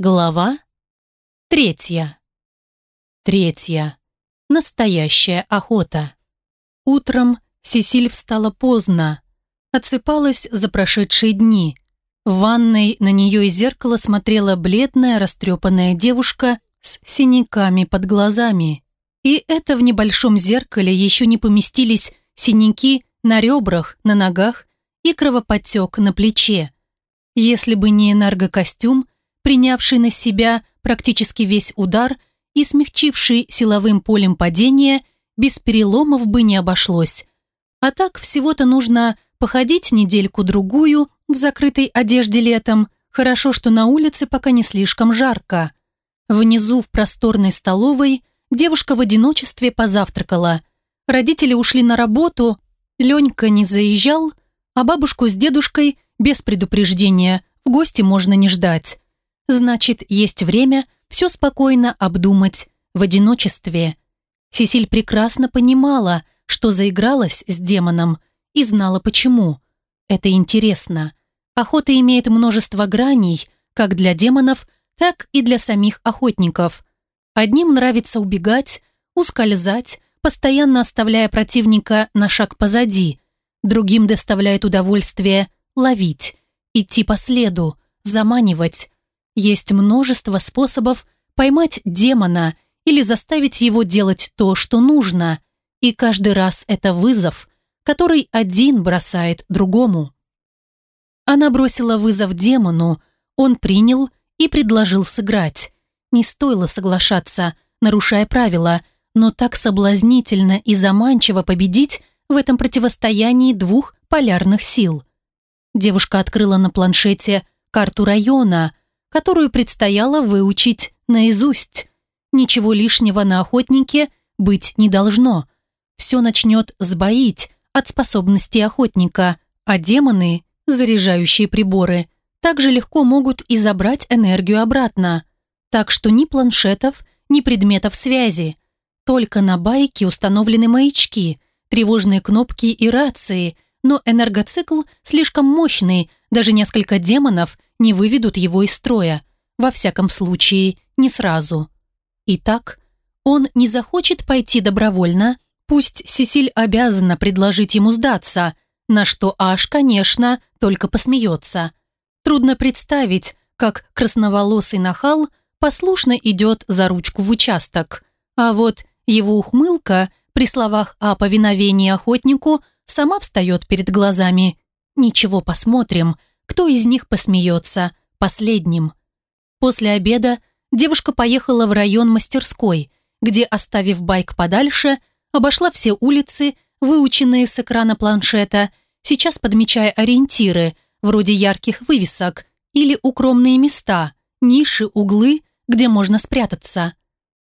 Глава третья. Третья. Настоящая охота. Утром Сесиль встала поздно. Отсыпалась за прошедшие дни. В ванной на нее из зеркала смотрела бледная, растрепанная девушка с синяками под глазами. И это в небольшом зеркале еще не поместились синяки на ребрах, на ногах и кровоподтек на плече. Если бы не энергокостюм, принявший на себя практически весь удар и смягчивший силовым полем падения, без переломов бы не обошлось. А так всего-то нужно походить недельку-другую в закрытой одежде летом, хорошо, что на улице пока не слишком жарко. Внизу в просторной столовой девушка в одиночестве позавтракала. Родители ушли на работу, Ленька не заезжал, а бабушку с дедушкой без предупреждения в гости можно не ждать. Значит, есть время все спокойно обдумать в одиночестве. Сесиль прекрасно понимала, что заигралась с демоном и знала почему. Это интересно. Охота имеет множество граней, как для демонов, так и для самих охотников. Одним нравится убегать, ускользать, постоянно оставляя противника на шаг позади. Другим доставляет удовольствие ловить, идти по следу, заманивать, есть множество способов поймать демона или заставить его делать то, что нужно, и каждый раз это вызов, который один бросает другому. Она бросила вызов демону, он принял и предложил сыграть. Не стоило соглашаться, нарушая правила, но так соблазнительно и заманчиво победить в этом противостоянии двух полярных сил. Девушка открыла на планшете карту района, которую предстояло выучить наизусть. Ничего лишнего на охотнике быть не должно. Все начнет сбоить от способностей охотника, а демоны, заряжающие приборы, также легко могут и забрать энергию обратно. Так что ни планшетов, ни предметов связи. Только на байке установлены маячки, тревожные кнопки и рации, но энергоцикл слишком мощный, даже несколько демонов – не выведут его из строя, во всяком случае, не сразу. Итак, он не захочет пойти добровольно, пусть Сесиль обязана предложить ему сдаться, на что Аш, конечно, только посмеется. Трудно представить, как красноволосый нахал послушно идет за ручку в участок, а вот его ухмылка при словах о повиновении охотнику сама встает перед глазами. Ничего, посмотрим, кто из них посмеется последним. После обеда девушка поехала в район мастерской, где, оставив байк подальше, обошла все улицы, выученные с экрана планшета, сейчас подмечая ориентиры, вроде ярких вывесок или укромные места, ниши, углы, где можно спрятаться.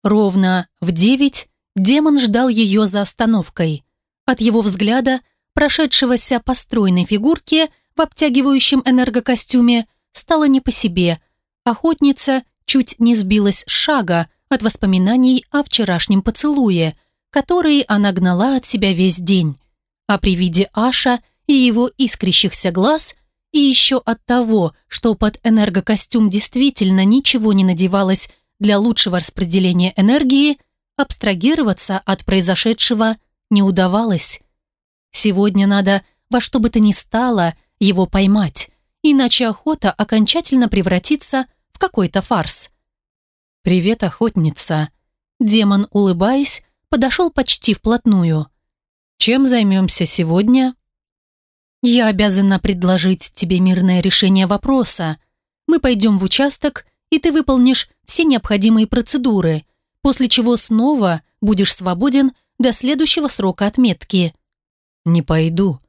Ровно в девять демон ждал ее за остановкой. От его взгляда, прошедшегося по стройной фигурке, в обтягивающем энергокостюме стало не по себе. Охотница чуть не сбилась с шага от воспоминаний о вчерашнем поцелуе, которые она гнала от себя весь день. А при виде Аша и его искрящихся глаз, и еще от того, что под энергокостюм действительно ничего не надевалось для лучшего распределения энергии, абстрагироваться от произошедшего не удавалось. Сегодня надо во что бы то ни стало – его поймать, иначе охота окончательно превратится в какой-то фарс. «Привет, охотница!» Демон, улыбаясь, подошел почти вплотную. «Чем займемся сегодня?» «Я обязана предложить тебе мирное решение вопроса. Мы пойдем в участок, и ты выполнишь все необходимые процедуры, после чего снова будешь свободен до следующего срока отметки». «Не пойду».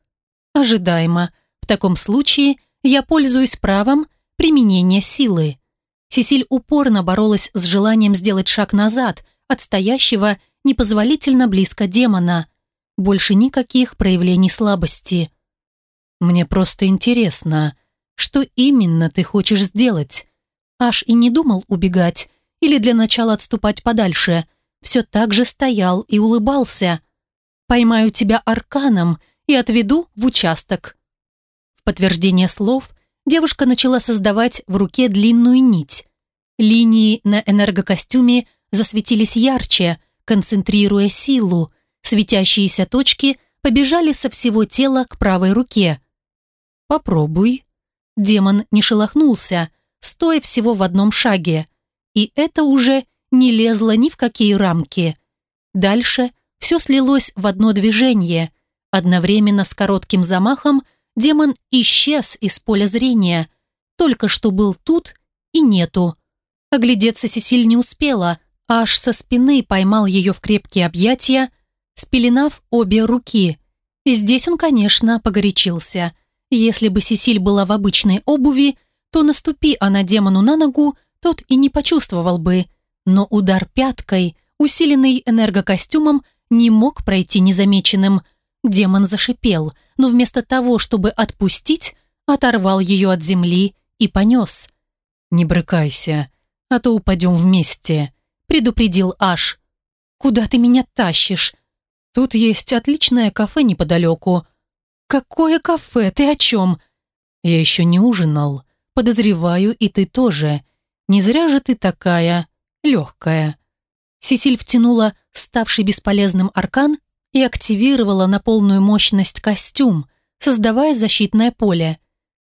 «Ожидаемо. В таком случае я пользуюсь правом применения силы. Сесиль упорно боролась с желанием сделать шаг назад от стоящего непозволительно близко демона. Больше никаких проявлений слабости. «Мне просто интересно, что именно ты хочешь сделать?» Аж и не думал убегать или для начала отступать подальше. Все так же стоял и улыбался. «Поймаю тебя арканом и отведу в участок подтверждение слов девушка начала создавать в руке длинную нить. Линии на энергокостюме засветились ярче, концентрируя силу. Светящиеся точки побежали со всего тела к правой руке. «Попробуй». Демон не шелохнулся, стоя всего в одном шаге. И это уже не лезло ни в какие рамки. Дальше все слилось в одно движение. Одновременно с коротким замахом демон исчез из поля зрения. Только что был тут и нету. Оглядеться Сесиль не успела, аж со спины поймал ее в крепкие объятия, спеленав обе руки. И здесь он, конечно, погорячился. Если бы Сесиль была в обычной обуви, то наступи она демону на ногу, тот и не почувствовал бы. Но удар пяткой, усиленный энергокостюмом, не мог пройти незамеченным. Демон зашипел, но вместо того, чтобы отпустить, оторвал ее от земли и понес. «Не брыкайся, а то упадем вместе», — предупредил Аш. «Куда ты меня тащишь?» «Тут есть отличное кафе неподалеку». «Какое кафе? Ты о чем?» «Я еще не ужинал. Подозреваю, и ты тоже. Не зря же ты такая легкая». Сесиль втянула ставший бесполезным аркан и активировала на полную мощность костюм, создавая защитное поле.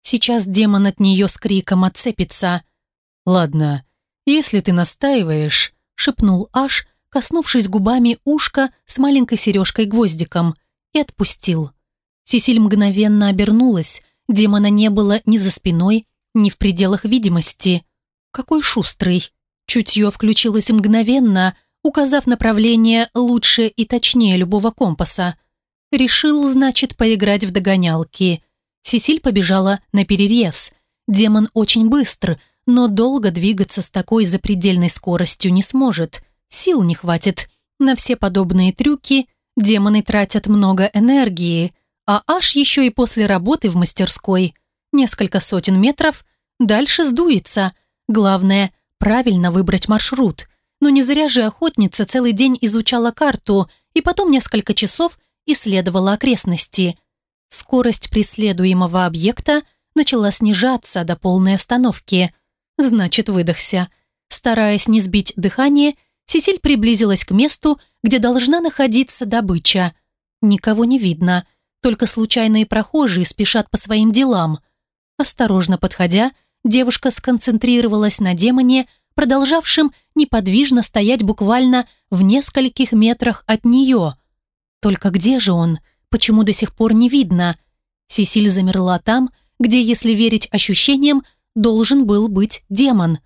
Сейчас демон от нее с криком отцепится. «Ладно, если ты настаиваешь», — шепнул Аш, коснувшись губами ушка с маленькой сережкой-гвоздиком, и отпустил. Сесиль мгновенно обернулась, демона не было ни за спиной, ни в пределах видимости. Какой шустрый. Чутье включилось мгновенно, указав направление лучше и точнее любого компаса. Решил, значит, поиграть в догонялки. Сесиль побежала на перерез. Демон очень быстр, но долго двигаться с такой запредельной скоростью не сможет. Сил не хватит. На все подобные трюки демоны тратят много энергии, а аж еще и после работы в мастерской. Несколько сотен метров, дальше сдуется. Главное, правильно выбрать маршрут. Но не зря же охотница целый день изучала карту и потом несколько часов исследовала окрестности. Скорость преследуемого объекта начала снижаться до полной остановки. Значит, выдохся. Стараясь не сбить дыхание, Сесиль приблизилась к месту, где должна находиться добыча. Никого не видно, только случайные прохожие спешат по своим делам. Осторожно подходя, девушка сконцентрировалась на демоне, продолжавшем неподвижно стоять буквально в нескольких метрах от нее. Только где же он? Почему до сих пор не видно? Сесиль замерла там, где, если верить ощущениям, должен был быть демон.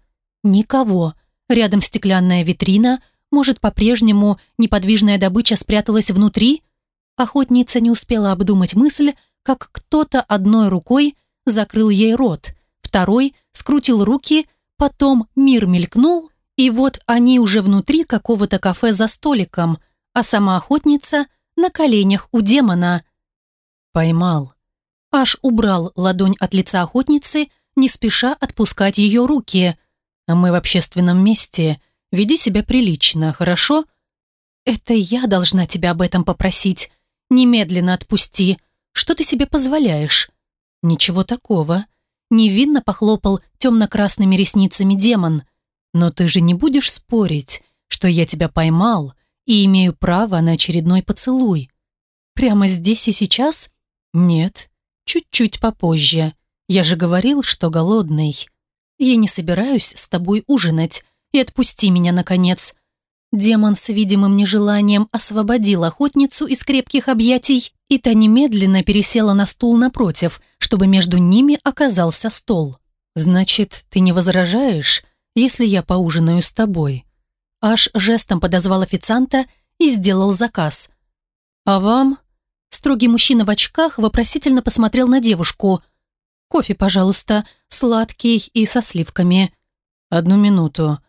Никого. Рядом стеклянная витрина, может, по-прежнему неподвижная добыча спряталась внутри? Охотница не успела обдумать мысль, как кто-то одной рукой закрыл ей рот, второй скрутил руки, потом мир мелькнул, и вот они уже внутри какого-то кафе за столиком, а сама охотница на коленях у демона. Поймал. Аж убрал ладонь от лица охотницы, не спеша отпускать ее руки. А мы в общественном месте. Веди себя прилично, хорошо? Это я должна тебя об этом попросить. Немедленно отпусти. Что ты себе позволяешь? Ничего такого. Невинно похлопал темно-красными ресницами демон. Но ты же не будешь спорить, что я тебя поймал и имею право на очередной поцелуй. Прямо здесь и сейчас? Нет, чуть-чуть попозже. Я же говорил, что голодный. Я не собираюсь с тобой ужинать. И отпусти меня, наконец. Демон с видимым нежеланием освободил охотницу из крепких объятий, и та немедленно пересела на стул напротив, чтобы между ними оказался стол. «Значит, ты не возражаешь, если я поужинаю с тобой?» Аж жестом подозвал официанта и сделал заказ. «А вам?» Строгий мужчина в очках вопросительно посмотрел на девушку – Кофе, пожалуйста, сладкий и со сливками. Одну минуту.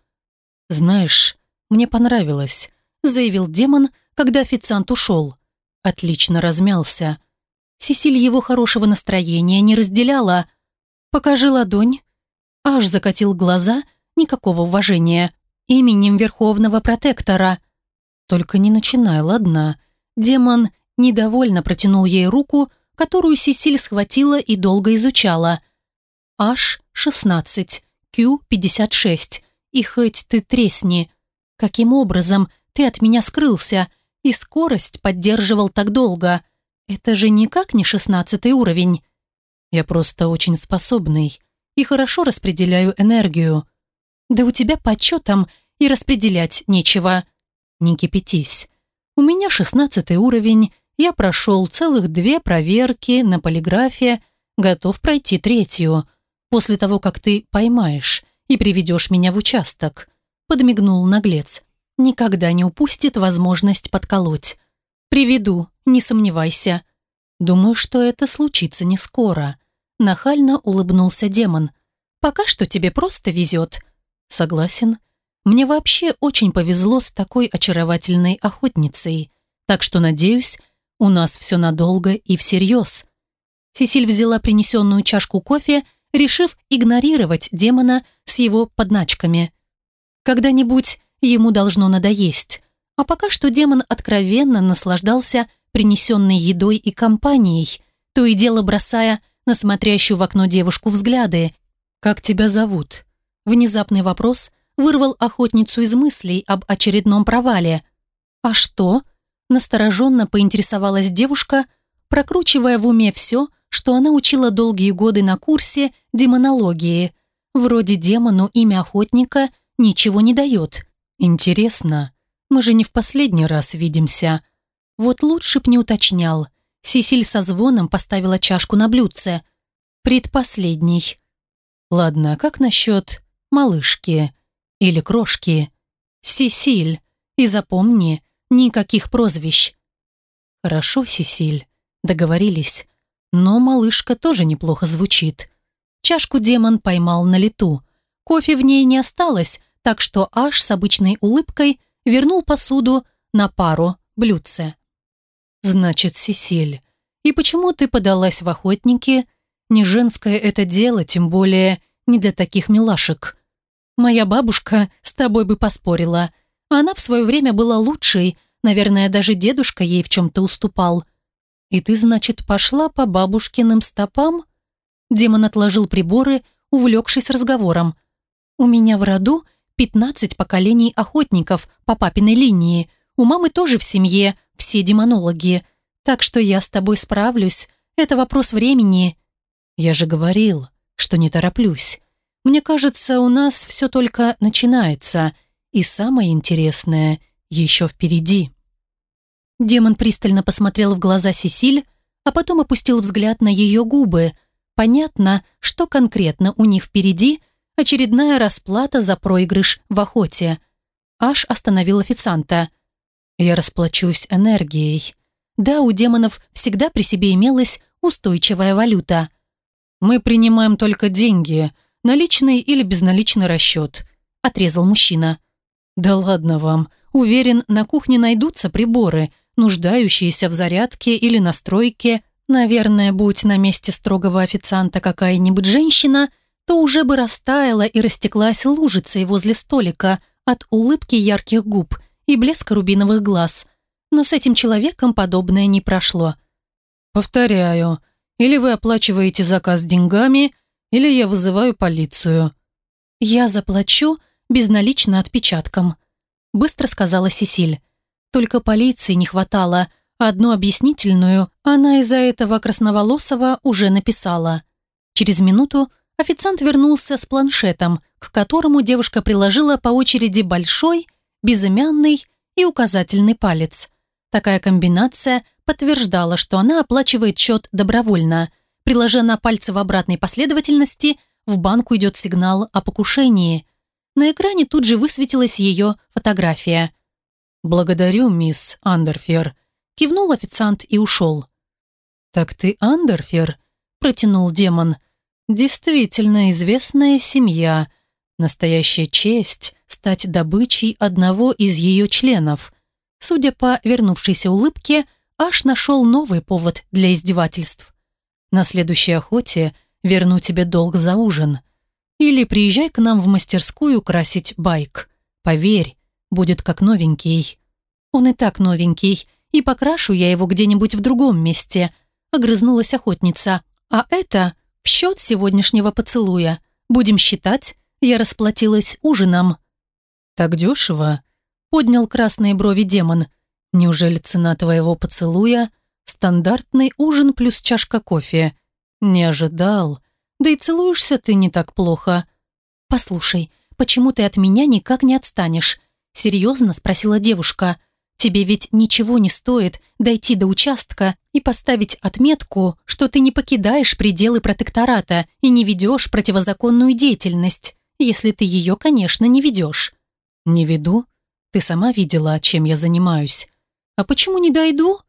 Знаешь, мне понравилось, заявил демон, когда официант ушел. Отлично размялся. Сесиль его хорошего настроения не разделяла. «Покажи ладонь». Аж закатил глаза, никакого уважения. Именем Верховного Протектора. «Только не начинай, ладно?» Демон недовольно протянул ей руку, которую Сесиль схватила и долго изучала. H16, Q56, И хоть ты тресни, каким образом ты от меня скрылся и скорость поддерживал так долго? Это же никак не шестнадцатый уровень. Я просто очень способный и хорошо распределяю энергию. Да у тебя по отчетам и распределять нечего. Не кипятись. У меня шестнадцатый уровень, я прошел целых две проверки на полиграфе, готов пройти третью. После того, как ты поймаешь и приведешь меня в участок. Подмигнул наглец. Никогда не упустит возможность подколоть. Приведу, не сомневайся. Думаю, что это случится не скоро. Нахально улыбнулся демон. Пока что тебе просто везет. Согласен. Мне вообще очень повезло с такой очаровательной охотницей. Так что, надеюсь, у нас все надолго и всерьез. Сесиль взяла принесенную чашку кофе, решив игнорировать демона с его подначками. Когда-нибудь ему должно надоесть. А пока что демон откровенно наслаждался принесенной едой и компанией, то и дело бросая на смотрящую в окно девушку взгляды. «Как тебя зовут?» Внезапный вопрос вырвал охотницу из мыслей об очередном провале. «А что?» Настороженно поинтересовалась девушка, прокручивая в уме все, что она учила долгие годы на курсе демонологии. Вроде демону имя охотника ничего не дает. Интересно, мы же не в последний раз видимся. Вот лучше б не уточнял. Сисиль со звоном поставила чашку на блюдце. Предпоследний. Ладно, а как насчет малышки или крошки? Сисиль. И запомни, никаких прозвищ. Хорошо, Сисиль. Договорились. Но малышка тоже неплохо звучит. Чашку демон поймал на лету. Кофе в ней не осталось, так что аж с обычной улыбкой вернул посуду на пару блюдце. «Значит, Сесиль, и почему ты подалась в охотники? Не женское это дело, тем более не для таких милашек. Моя бабушка с тобой бы поспорила. Она в свое время была лучшей, наверное, даже дедушка ей в чем-то уступал. И ты, значит, пошла по бабушкиным стопам?» Демон отложил приборы, увлекшись разговором. «У меня в роду 15 поколений охотников по папиной линии. У мамы тоже в семье все демонологи. Так что я с тобой справлюсь. Это вопрос времени. Я же говорил, что не тороплюсь. Мне кажется, у нас все только начинается. И самое интересное еще впереди. Демон пристально посмотрел в глаза Сесиль, а потом опустил взгляд на ее губы. Понятно, что конкретно у них впереди – Очередная расплата за проигрыш в охоте. Аш остановил официанта. «Я расплачусь энергией. Да, у демонов всегда при себе имелась устойчивая валюта. Мы принимаем только деньги, наличный или безналичный расчет», – отрезал мужчина. «Да ладно вам. Уверен, на кухне найдутся приборы, нуждающиеся в зарядке или настройке. Наверное, будь на месте строгого официанта какая-нибудь женщина – то уже бы растаяла и растеклась лужицей возле столика от улыбки ярких губ и блеска рубиновых глаз. Но с этим человеком подобное не прошло. «Повторяю, или вы оплачиваете заказ деньгами, или я вызываю полицию». «Я заплачу безналично отпечатком», – быстро сказала Сесиль. Только полиции не хватало, одну объяснительную она из-за этого красноволосого уже написала. Через минуту Официант вернулся с планшетом, к которому девушка приложила по очереди большой, безымянный и указательный палец. Такая комбинация подтверждала, что она оплачивает счет добровольно. Приложа на пальцы в обратной последовательности, в банку идет сигнал о покушении. На экране тут же высветилась ее фотография. «Благодарю, мисс Андерфер», – кивнул официант и ушел. «Так ты Андерфер?» – протянул демон – Действительно известная семья. Настоящая честь стать добычей одного из ее членов. Судя по вернувшейся улыбке, Аш нашел новый повод для издевательств. На следующей охоте верну тебе долг за ужин. Или приезжай к нам в мастерскую красить байк. Поверь, будет как новенький. Он и так новенький, и покрашу я его где-нибудь в другом месте, огрызнулась охотница. А это в счет сегодняшнего поцелуя. Будем считать, я расплатилась ужином. «Так дешево?» — поднял красные брови демон. «Неужели цена твоего поцелуя — стандартный ужин плюс чашка кофе?» «Не ожидал. Да и целуешься ты не так плохо». «Послушай, почему ты от меня никак не отстанешь?» — серьезно спросила девушка. «Тебе ведь ничего не стоит дойти до участка и поставить отметку, что ты не покидаешь пределы протектората и не ведешь противозаконную деятельность, если ты ее, конечно, не ведешь». «Не веду. Ты сама видела, чем я занимаюсь. А почему не дойду?»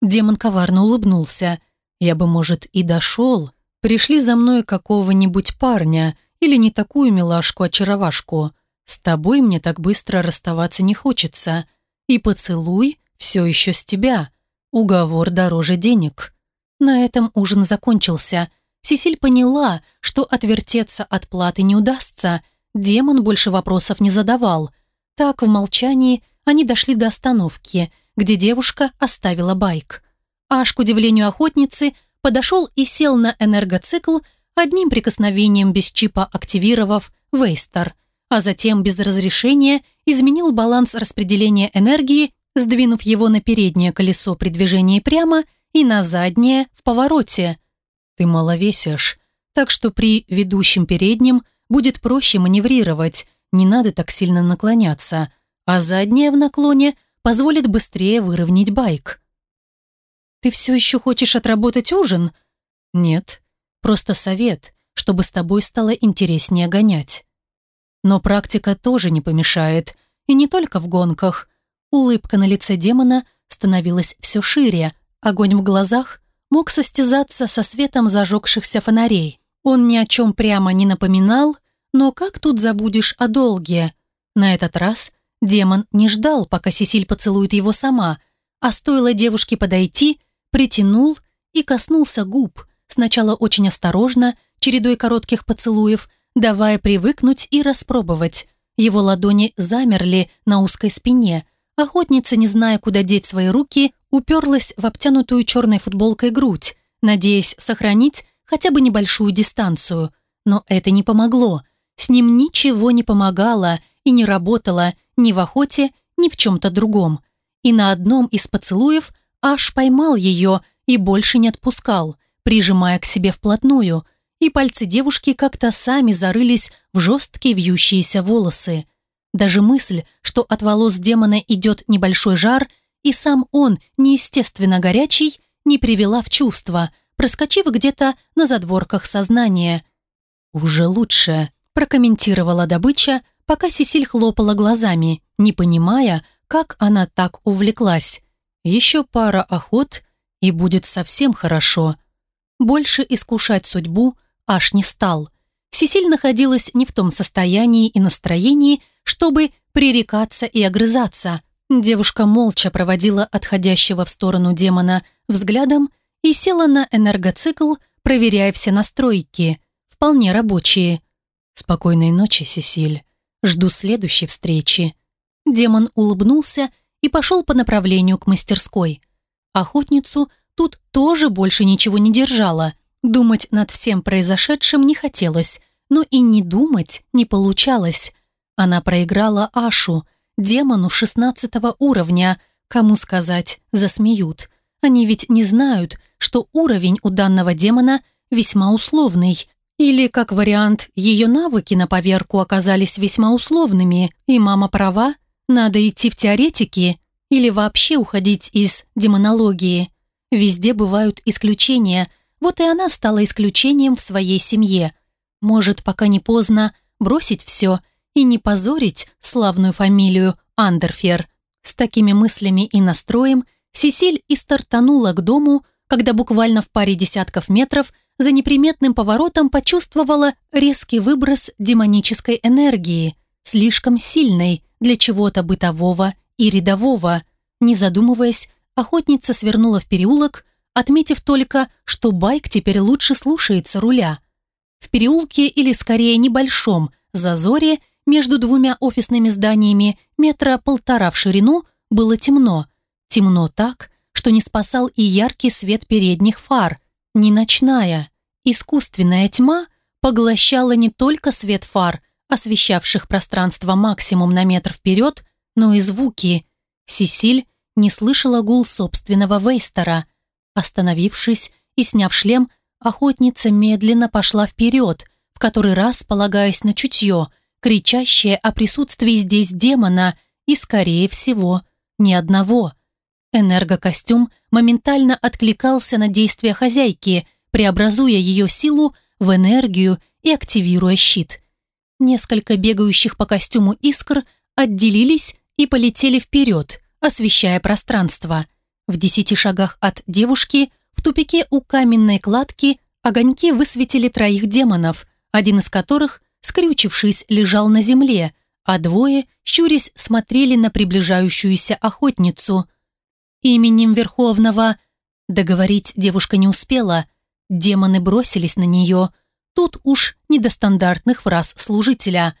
Демон коварно улыбнулся. «Я бы, может, и дошел. Пришли за мной какого-нибудь парня или не такую милашку-очаровашку. С тобой мне так быстро расставаться не хочется. И поцелуй все еще с тебя. Уговор дороже денег». На этом ужин закончился. Сесиль поняла, что отвертеться от платы не удастся. Демон больше вопросов не задавал – так, в молчании, они дошли до остановки, где девушка оставила байк. Аж, к удивлению охотницы, подошел и сел на энергоцикл, одним прикосновением без чипа активировав Вейстер, а затем без разрешения изменил баланс распределения энергии, сдвинув его на переднее колесо при движении прямо и на заднее в повороте. «Ты мало весишь, так что при ведущем переднем будет проще маневрировать, не надо так сильно наклоняться, а задняя в наклоне позволит быстрее выровнять байк. «Ты все еще хочешь отработать ужин?» «Нет, просто совет, чтобы с тобой стало интереснее гонять». Но практика тоже не помешает, и не только в гонках. Улыбка на лице демона становилась все шире, огонь в глазах мог состязаться со светом зажегшихся фонарей. Он ни о чем прямо не напоминал, но как тут забудешь о долге? На этот раз демон не ждал, пока Сесиль поцелует его сама, а стоило девушке подойти, притянул и коснулся губ, сначала очень осторожно, чередой коротких поцелуев, давая привыкнуть и распробовать. Его ладони замерли на узкой спине. Охотница, не зная, куда деть свои руки, уперлась в обтянутую черной футболкой грудь, надеясь сохранить хотя бы небольшую дистанцию. Но это не помогло – с ним ничего не помогало и не работало ни в охоте, ни в чем-то другом. И на одном из поцелуев аж поймал ее и больше не отпускал, прижимая к себе вплотную, и пальцы девушки как-то сами зарылись в жесткие вьющиеся волосы. Даже мысль, что от волос демона идет небольшой жар, и сам он неестественно горячий, не привела в чувство, проскочив где-то на задворках сознания. «Уже лучше», прокомментировала добыча, пока Сесиль хлопала глазами, не понимая, как она так увлеклась. Еще пара охот, и будет совсем хорошо. Больше искушать судьбу аж не стал. Сесиль находилась не в том состоянии и настроении, чтобы пререкаться и огрызаться. Девушка молча проводила отходящего в сторону демона взглядом и села на энергоцикл, проверяя все настройки, вполне рабочие. «Спокойной ночи, Сесиль. Жду следующей встречи». Демон улыбнулся и пошел по направлению к мастерской. Охотницу тут тоже больше ничего не держала. Думать над всем произошедшим не хотелось, но и не думать не получалось. Она проиграла Ашу, демону шестнадцатого уровня. Кому сказать, засмеют. Они ведь не знают, что уровень у данного демона весьма условный. Или, как вариант, ее навыки на поверку оказались весьма условными, и мама права, надо идти в теоретики или вообще уходить из демонологии. Везде бывают исключения, вот и она стала исключением в своей семье. Может, пока не поздно, бросить все и не позорить славную фамилию Андерфер. С такими мыслями и настроем Сесиль и стартанула к дому, когда буквально в паре десятков метров – за неприметным поворотом почувствовала резкий выброс демонической энергии, слишком сильной для чего-то бытового и рядового. Не задумываясь, охотница свернула в переулок, отметив только, что байк теперь лучше слушается руля. В переулке или скорее небольшом зазоре между двумя офисными зданиями метра полтора в ширину было темно. Темно так, что не спасал и яркий свет передних фар – не ночная. Искусственная тьма поглощала не только свет фар, освещавших пространство максимум на метр вперед, но и звуки. Сисиль не слышала гул собственного Вейстера. Остановившись и сняв шлем, охотница медленно пошла вперед, в который раз полагаясь на чутье, кричащее о присутствии здесь демона и, скорее всего, ни одного. Энергокостюм моментально откликался на действия хозяйки, преобразуя ее силу в энергию и активируя щит. Несколько бегающих по костюму искр отделились и полетели вперед, освещая пространство. В десяти шагах от девушки, в тупике у каменной кладки, огоньки высветили троих демонов, один из которых, скрючившись, лежал на земле, а двое, щурясь, смотрели на приближающуюся охотницу. Именем Верховного договорить девушка не успела. Демоны бросились на нее. Тут уж не до стандартных фраз служителя.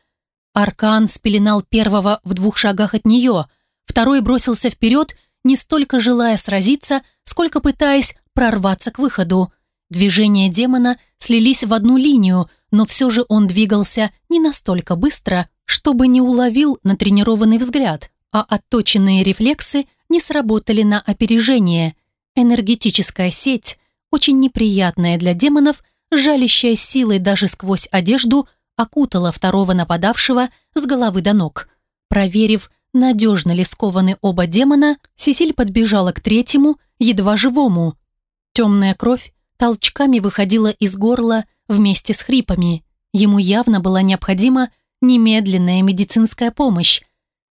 Аркан спеленал первого в двух шагах от нее, второй бросился вперед, не столько желая сразиться, сколько пытаясь прорваться к выходу. Движения демона слились в одну линию, но все же он двигался не настолько быстро, чтобы не уловил натренированный взгляд, а отточенные рефлексы не сработали на опережение. Энергетическая сеть, очень неприятная для демонов, жалящая силой даже сквозь одежду, окутала второго нападавшего с головы до ног. Проверив, надежно ли скованы оба демона, Сесиль подбежала к третьему, едва живому. Темная кровь толчками выходила из горла вместе с хрипами. Ему явно была необходима немедленная медицинская помощь.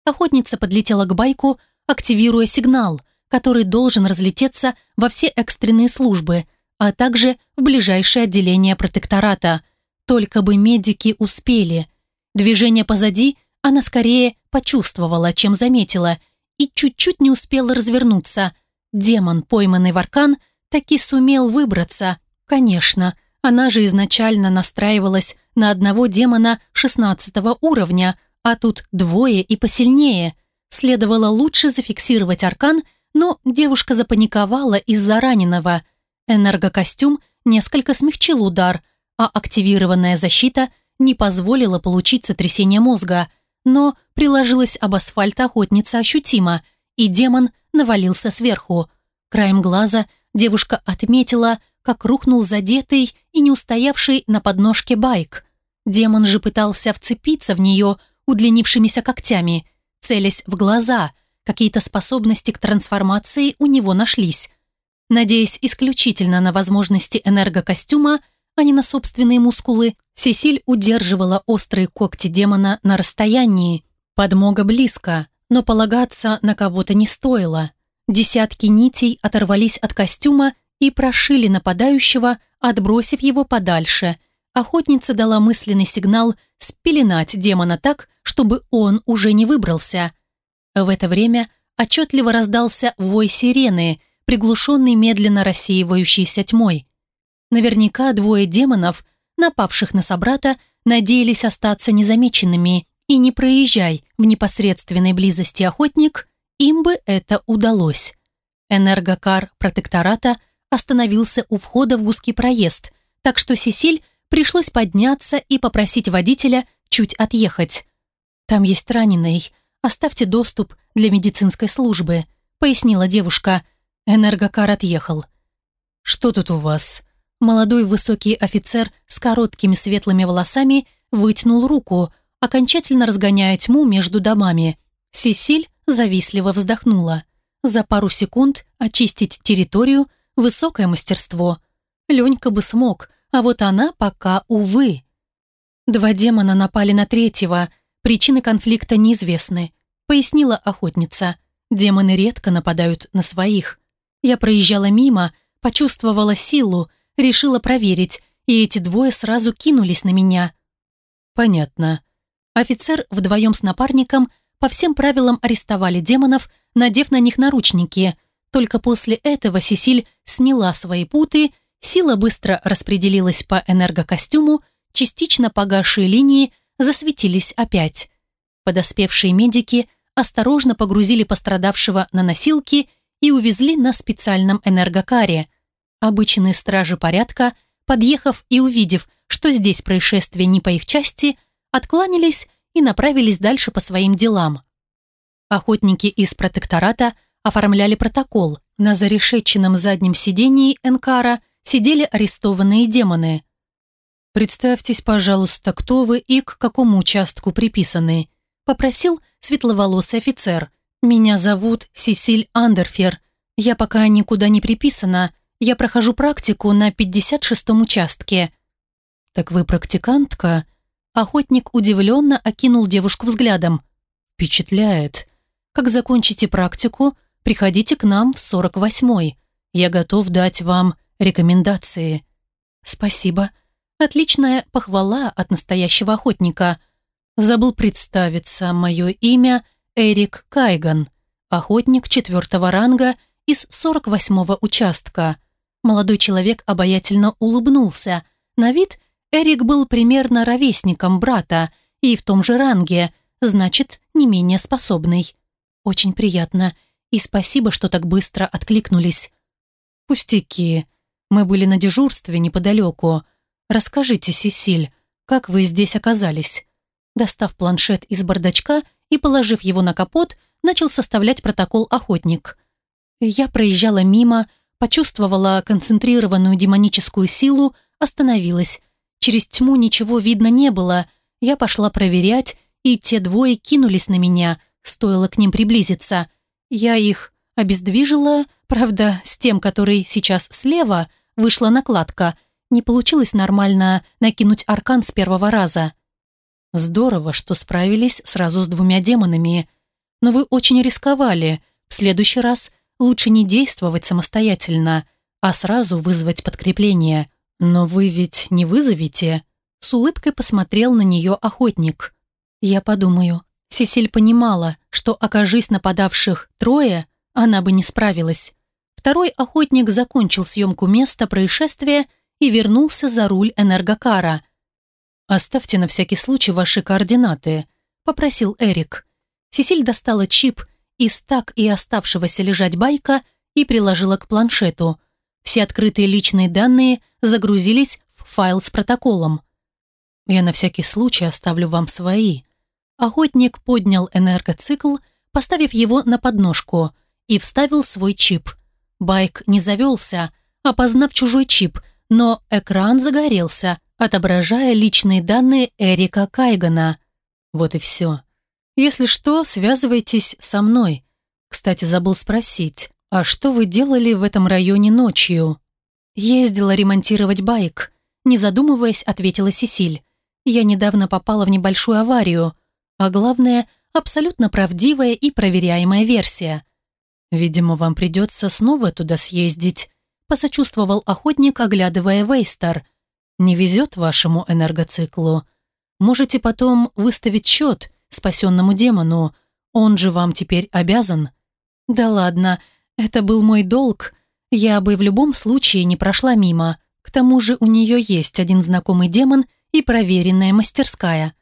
Охотница подлетела к байку, активируя сигнал, который должен разлететься во все экстренные службы, а также в ближайшее отделение протектората. Только бы медики успели. Движение позади она скорее почувствовала, чем заметила, и чуть-чуть не успела развернуться. Демон, пойманный в аркан, таки сумел выбраться. Конечно, она же изначально настраивалась на одного демона 16 уровня, а тут двое и посильнее. Следовало лучше зафиксировать аркан, но девушка запаниковала из-за раненого. Энергокостюм несколько смягчил удар, а активированная защита не позволила получить сотрясение мозга. Но приложилась об асфальт охотница ощутимо, и демон навалился сверху. Краем глаза девушка отметила – как рухнул задетый и не устоявший на подножке байк. Демон же пытался вцепиться в нее удлинившимися когтями, целясь в глаза. Какие-то способности к трансформации у него нашлись. Надеясь исключительно на возможности энергокостюма, а не на собственные мускулы, Сесиль удерживала острые когти демона на расстоянии. Подмога близко, но полагаться на кого-то не стоило. Десятки нитей оторвались от костюма и прошили нападающего, отбросив его подальше. Охотница дала мысленный сигнал спеленать демона так, чтобы он уже не выбрался. В это время отчетливо раздался вой сирены, приглушенный медленно рассеивающейся тьмой. Наверняка двое демонов, напавших на собрата, надеялись остаться незамеченными, и не проезжай в непосредственной близости охотник, им бы это удалось. Энергокар протектората – остановился у входа в узкий проезд, так что Сесиль пришлось подняться и попросить водителя чуть отъехать. «Там есть раненый. Оставьте доступ для медицинской службы», пояснила девушка. Энергокар отъехал. «Что тут у вас?» Молодой высокий офицер с короткими светлыми волосами вытянул руку, окончательно разгоняя тьму между домами. Сесиль завистливо вздохнула. За пару секунд очистить территорию – высокое мастерство. Ленька бы смог, а вот она пока, увы. Два демона напали на третьего, причины конфликта неизвестны, пояснила охотница. Демоны редко нападают на своих. Я проезжала мимо, почувствовала силу, решила проверить, и эти двое сразу кинулись на меня. Понятно. Офицер вдвоем с напарником по всем правилам арестовали демонов, надев на них наручники – только после этого Сесиль сняла свои путы, сила быстро распределилась по энергокостюму, частично погасшие линии засветились опять. Подоспевшие медики осторожно погрузили пострадавшего на носилки и увезли на специальном энергокаре. Обычные стражи порядка, подъехав и увидев, что здесь происшествие не по их части, откланялись и направились дальше по своим делам. Охотники из протектората оформляли протокол. На зарешеченном заднем сидении Энкара сидели арестованные демоны. «Представьтесь, пожалуйста, кто вы и к какому участку приписаны», попросил светловолосый офицер. «Меня зовут Сесиль Андерфер. Я пока никуда не приписана. Я прохожу практику на 56-м участке». «Так вы практикантка?» Охотник удивленно окинул девушку взглядом. «Впечатляет. Как закончите практику, приходите к нам в 48-й. Я готов дать вам рекомендации». «Спасибо. Отличная похвала от настоящего охотника. Забыл представиться. Мое имя Эрик Кайган. Охотник четвертого ранга из 48-го участка». Молодой человек обаятельно улыбнулся. На вид Эрик был примерно ровесником брата и в том же ранге, значит, не менее способный. Очень приятно. И спасибо, что так быстро откликнулись. Пустяки. Мы были на дежурстве неподалеку. Расскажите, Сесиль, как вы здесь оказались? Достав планшет из бардачка и положив его на капот, начал составлять протокол охотник. Я проезжала мимо, почувствовала концентрированную демоническую силу, остановилась Через тьму ничего видно не было. Я пошла проверять, и те двое кинулись на меня, стоило к ним приблизиться. Я их обездвижила, правда, с тем, который сейчас слева, вышла накладка. Не получилось нормально накинуть аркан с первого раза. Здорово, что справились сразу с двумя демонами. Но вы очень рисковали. В следующий раз лучше не действовать самостоятельно, а сразу вызвать подкрепление. «Но вы ведь не вызовете?» С улыбкой посмотрел на нее охотник. «Я подумаю». Сесиль понимала, что, окажись нападавших трое, она бы не справилась. Второй охотник закончил съемку места происшествия и вернулся за руль энергокара. «Оставьте на всякий случай ваши координаты», — попросил Эрик. Сесиль достала чип из так и оставшегося лежать байка и приложила к планшету. Все открытые личные данные загрузились в файл с протоколом. Я на всякий случай оставлю вам свои. Охотник поднял энергоцикл, поставив его на подножку, и вставил свой чип. Байк не завелся, опознав чужой чип, но экран загорелся, отображая личные данные Эрика Кайгана. Вот и все. Если что, связывайтесь со мной. Кстати, забыл спросить, «А что вы делали в этом районе ночью?» «Ездила ремонтировать байк», не задумываясь, ответила Сесиль. «Я недавно попала в небольшую аварию, а главное, абсолютно правдивая и проверяемая версия. Видимо, вам придется снова туда съездить», посочувствовал охотник, оглядывая Вейстер. «Не везет вашему энергоциклу. Можете потом выставить счет спасенному демону, он же вам теперь обязан». «Да ладно, это был мой долг. Я бы в любом случае не прошла мимо. К тому же у нее есть один знакомый демон и проверенная мастерская.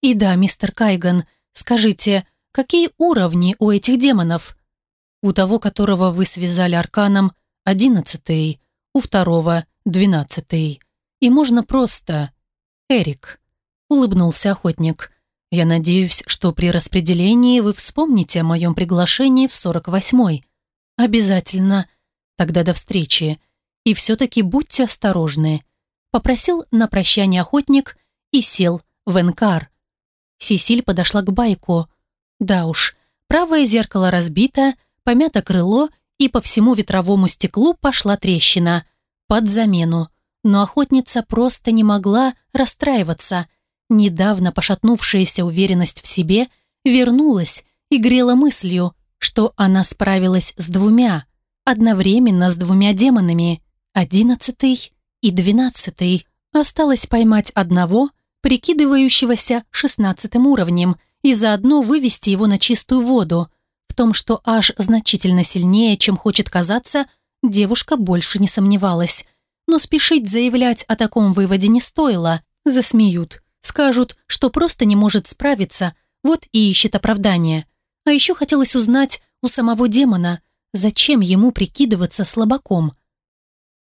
И да, мистер Кайган, скажите, какие уровни у этих демонов? У того, которого вы связали арканом, одиннадцатый, у второго – двенадцатый. И можно просто... Эрик. Улыбнулся охотник. Я надеюсь, что при распределении вы вспомните о моем приглашении в сорок восьмой. «Обязательно. Тогда до встречи. И все-таки будьте осторожны», — попросил на прощание охотник и сел в энкар. Сесиль подошла к байку. Да уж, правое зеркало разбито, помято крыло, и по всему ветровому стеклу пошла трещина. Под замену. Но охотница просто не могла расстраиваться. Недавно пошатнувшаяся уверенность в себе вернулась и грела мыслью, что она справилась с двумя, одновременно с двумя демонами, одиннадцатый и двенадцатый. Осталось поймать одного, прикидывающегося шестнадцатым уровнем, и заодно вывести его на чистую воду. Том, что аж значительно сильнее, чем хочет казаться, девушка больше не сомневалась. Но спешить заявлять о таком выводе не стоило. Засмеют. Скажут, что просто не может справиться, вот и ищет оправдание. А еще хотелось узнать у самого демона, зачем ему прикидываться слабаком.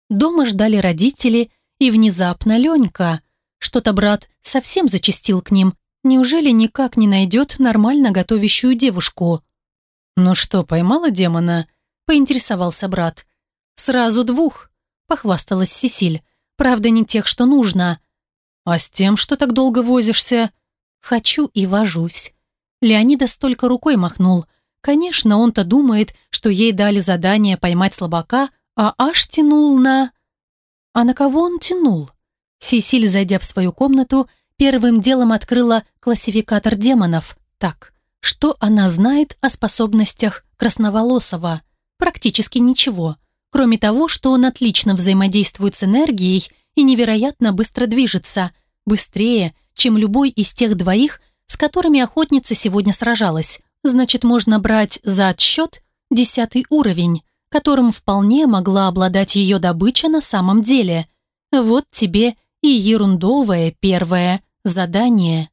Дома ждали родители, и внезапно Ленька. Что-то брат совсем зачастил к ним. Неужели никак не найдет нормально готовящую девушку? «Ну что, поймала демона?» – поинтересовался брат. «Сразу двух», – похвасталась Сесиль. «Правда, не тех, что нужно». «А с тем, что так долго возишься?» «Хочу и вожусь». Леонида столько рукой махнул. Конечно, он-то думает, что ей дали задание поймать слабака, а аж тянул на... А на кого он тянул? Сесиль, зайдя в свою комнату, первым делом открыла классификатор демонов. Так, что она знает о способностях Красноволосого? Практически ничего, кроме того, что он отлично взаимодействует с энергией и невероятно быстро движется, быстрее, чем любой из тех двоих, с которыми охотница сегодня сражалась. Значит, можно брать за отсчет десятый уровень, которым вполне могла обладать ее добыча на самом деле. Вот тебе и ерундовое первое задание.